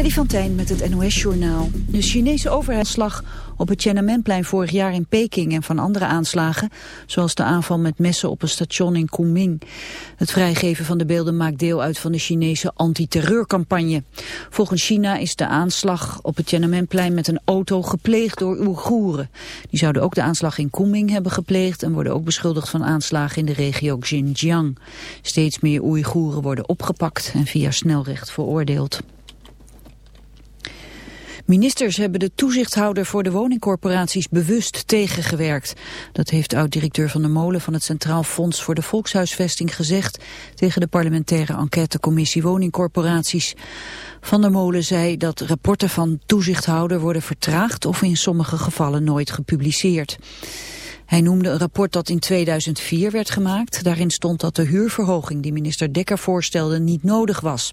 Freddy van Tijn met het NOS-journaal. De Chinese overheidsslag op het Tiananmenplein vorig jaar in Peking en van andere aanslagen, zoals de aanval met messen op een station in Kunming. Het vrijgeven van de beelden maakt deel uit van de Chinese antiterreurcampagne. Volgens China is de aanslag op het Tiananmenplein met een auto gepleegd door Oeigoeren. Die zouden ook de aanslag in Kunming hebben gepleegd en worden ook beschuldigd van aanslagen in de regio Xinjiang. Steeds meer Oeigoeren worden opgepakt en via snelrecht veroordeeld. Ministers hebben de toezichthouder voor de woningcorporaties bewust tegengewerkt. Dat heeft oud-directeur Van de Molen van het Centraal Fonds voor de Volkshuisvesting gezegd tegen de parlementaire enquêtecommissie woningcorporaties. Van der Molen zei dat rapporten van toezichthouder worden vertraagd of in sommige gevallen nooit gepubliceerd. Hij noemde een rapport dat in 2004 werd gemaakt. Daarin stond dat de huurverhoging die minister Dekker voorstelde niet nodig was.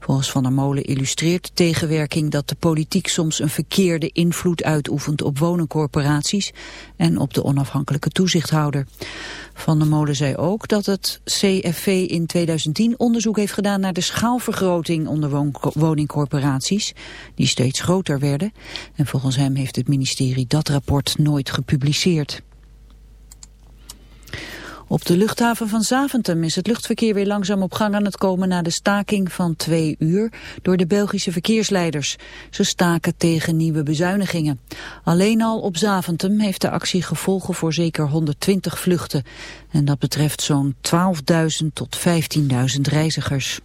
Volgens Van der Molen illustreert de tegenwerking dat de politiek soms een verkeerde invloed uitoefent op woningcorporaties en op de onafhankelijke toezichthouder. Van der Molen zei ook dat het CFV in 2010 onderzoek heeft gedaan naar de schaalvergroting onder woningcorporaties, die steeds groter werden. En volgens hem heeft het ministerie dat rapport nooit gepubliceerd. Op de luchthaven van Zaventem is het luchtverkeer weer langzaam op gang aan het komen na de staking van twee uur door de Belgische verkeersleiders. Ze staken tegen nieuwe bezuinigingen. Alleen al op Zaventem heeft de actie gevolgen voor zeker 120 vluchten. En dat betreft zo'n 12.000 tot 15.000 reizigers.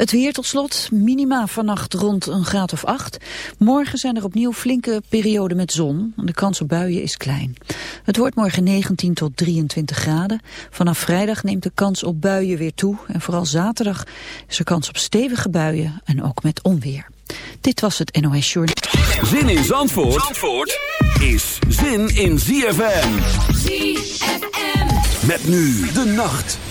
Het weer tot slot, minima vannacht rond een graad of 8. Morgen zijn er opnieuw flinke perioden met zon. De kans op buien is klein. Het wordt morgen 19 tot 23 graden. Vanaf vrijdag neemt de kans op buien weer toe. En vooral zaterdag is er kans op stevige buien en ook met onweer. Dit was het NOS Journal. Zin in Zandvoort, Zandvoort is zin in ZFM. ZFM. Met nu de nacht.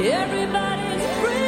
Everybody's free.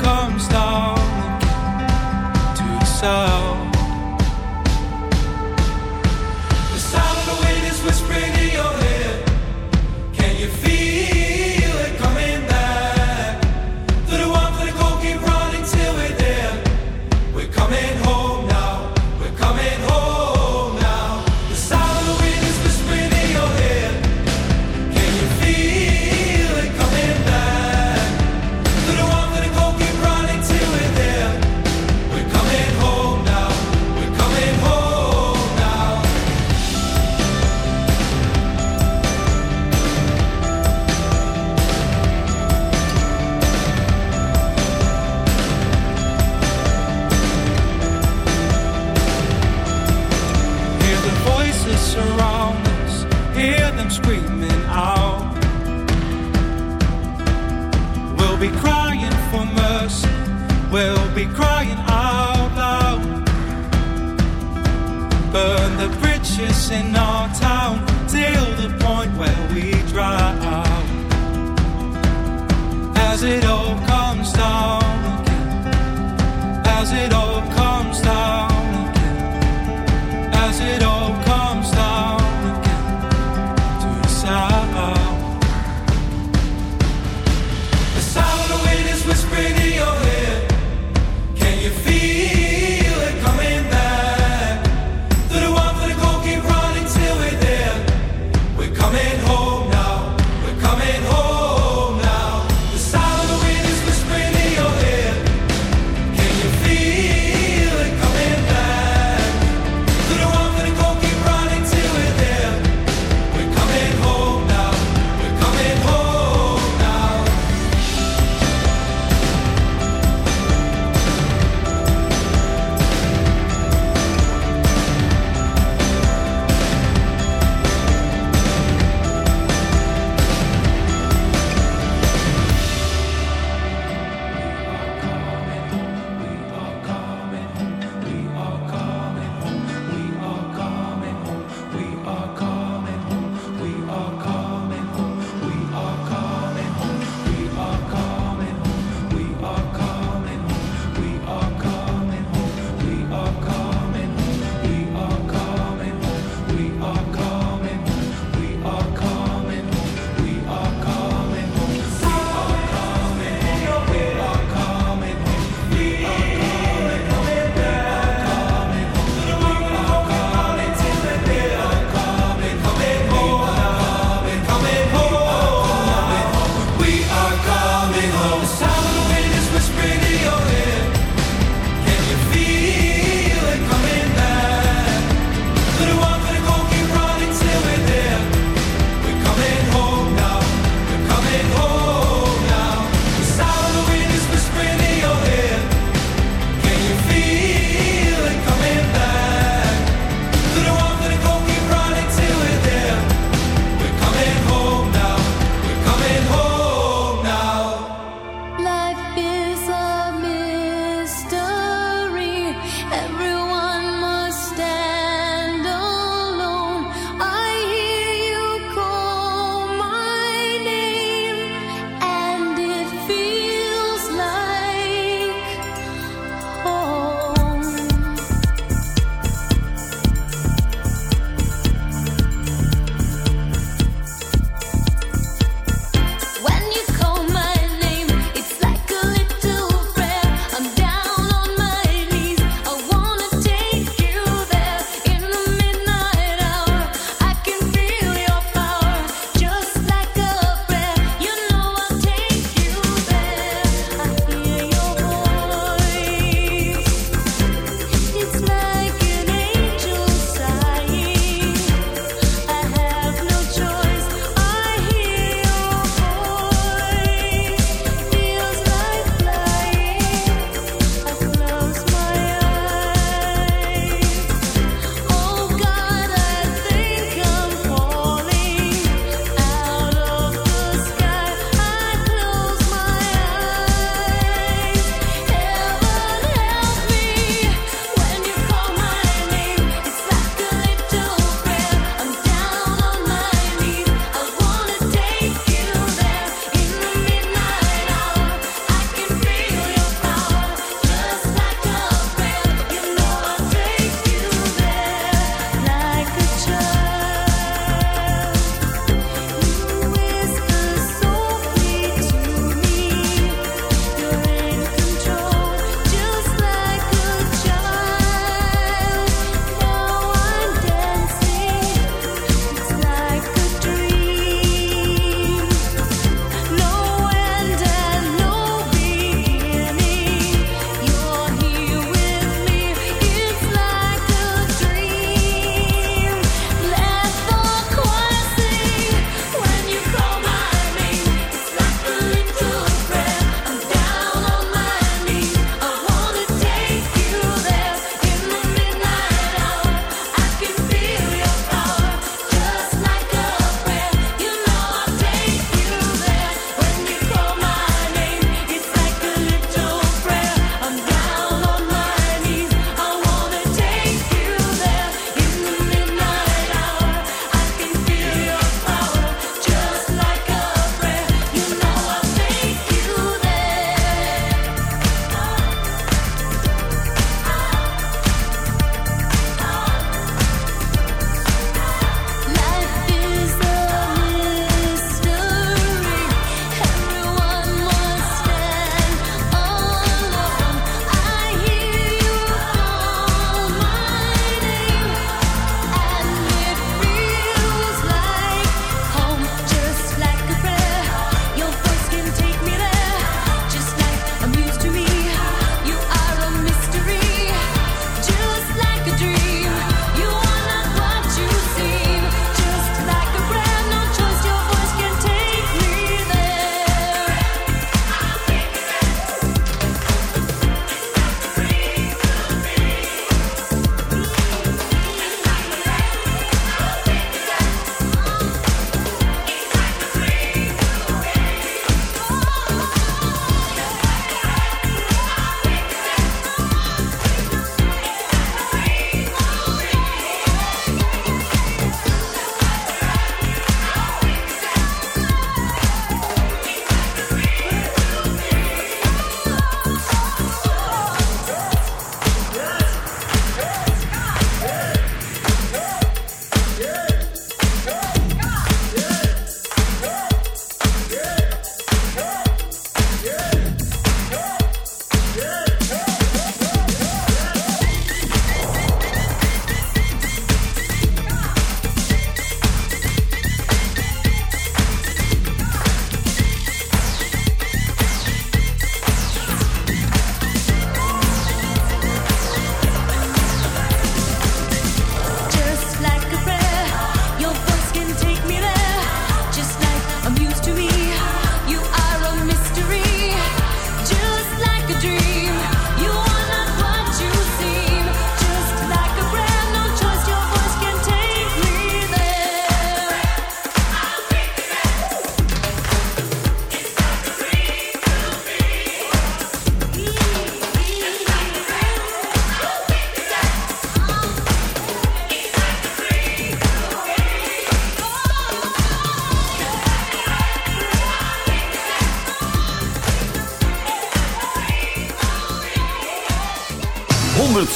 song to the soul. Be crying out loud. Burn the bridges in our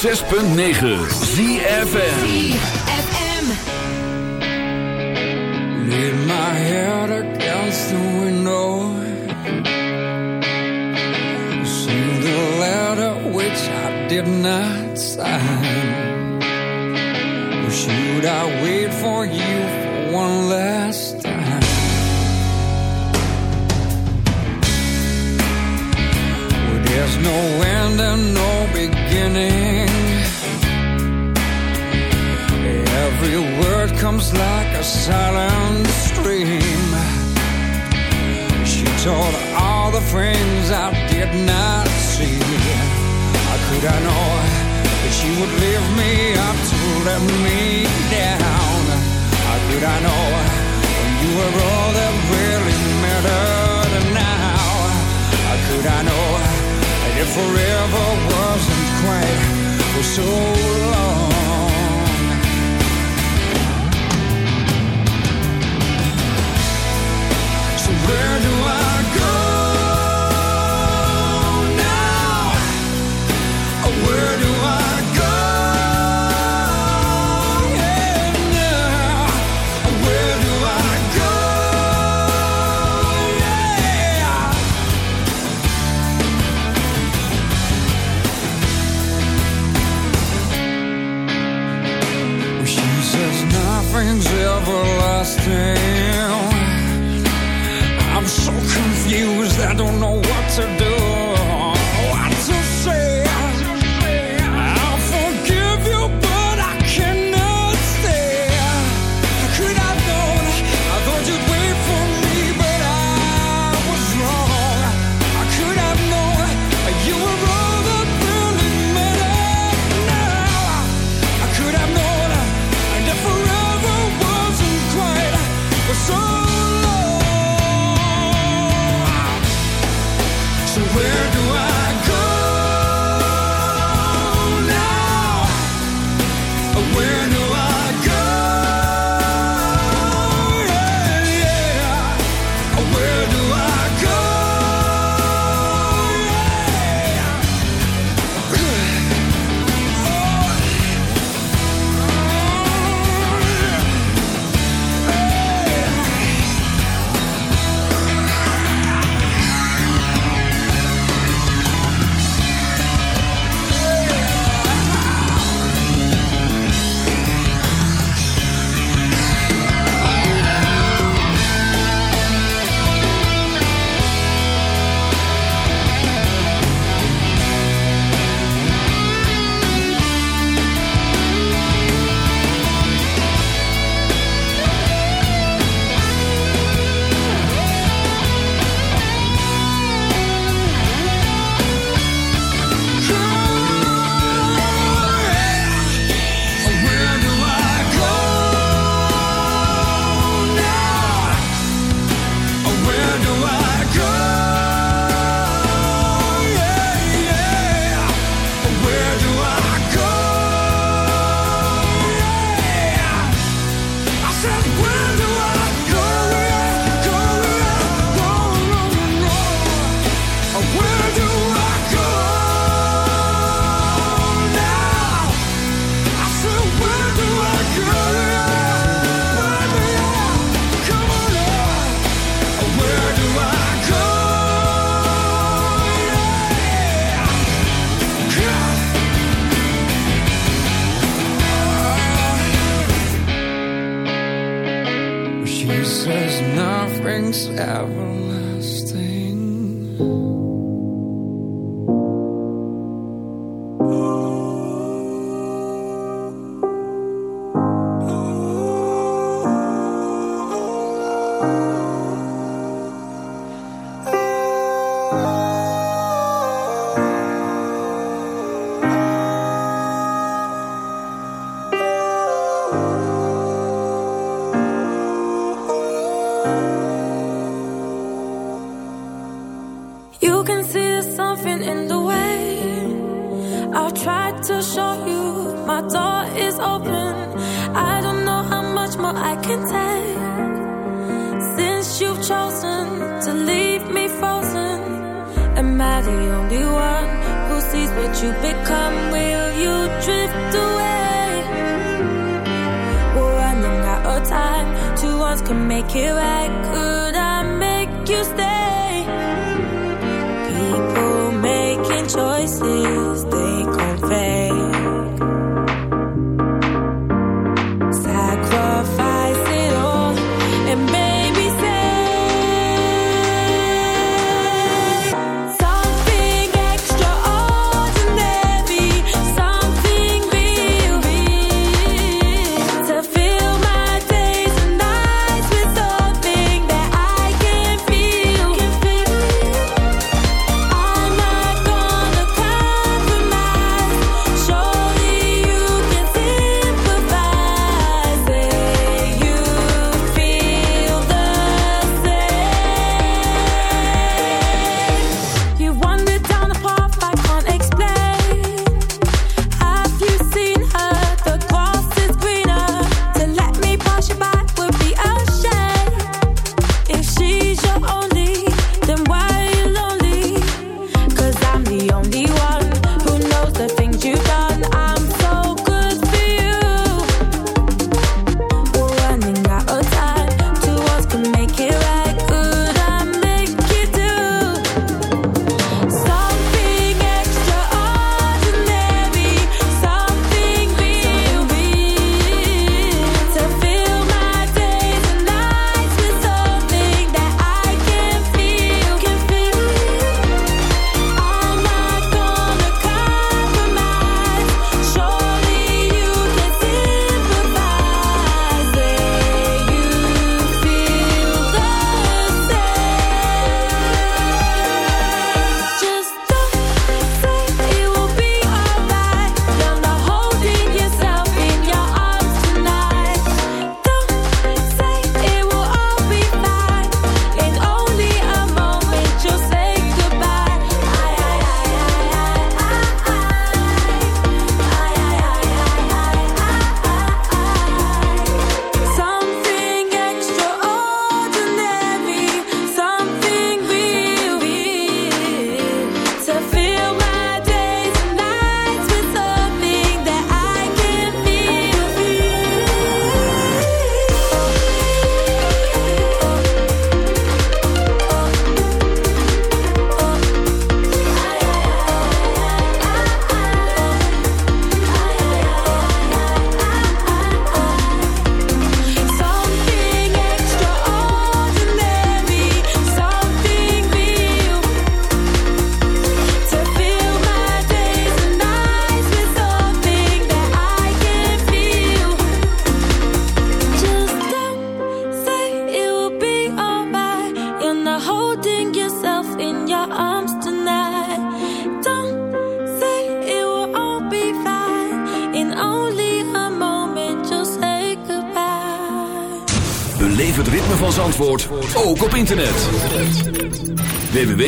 6.9 ZFN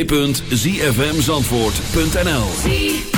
www.zfmzandvoort.nl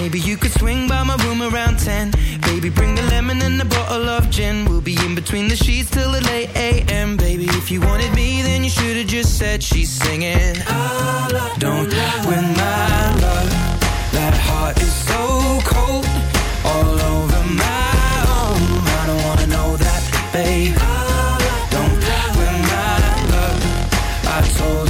Maybe you could swing by my room around 10. Baby, bring the lemon and a bottle of gin. We'll be in between the sheets till the late AM. Baby, if you wanted me, then you should have just said she's singing. Don't win my love. That heart is so cold. All over my own. I don't wanna know that, babe. Don't win my love. I told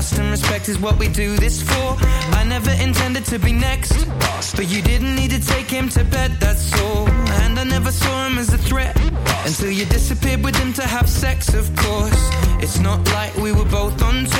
Trust and respect is what we do this for. I never intended to be next, but you didn't need to take him to bed, that's all. And I never saw him as a threat until you disappeared with him to have sex, of course. It's not like we were both on tour,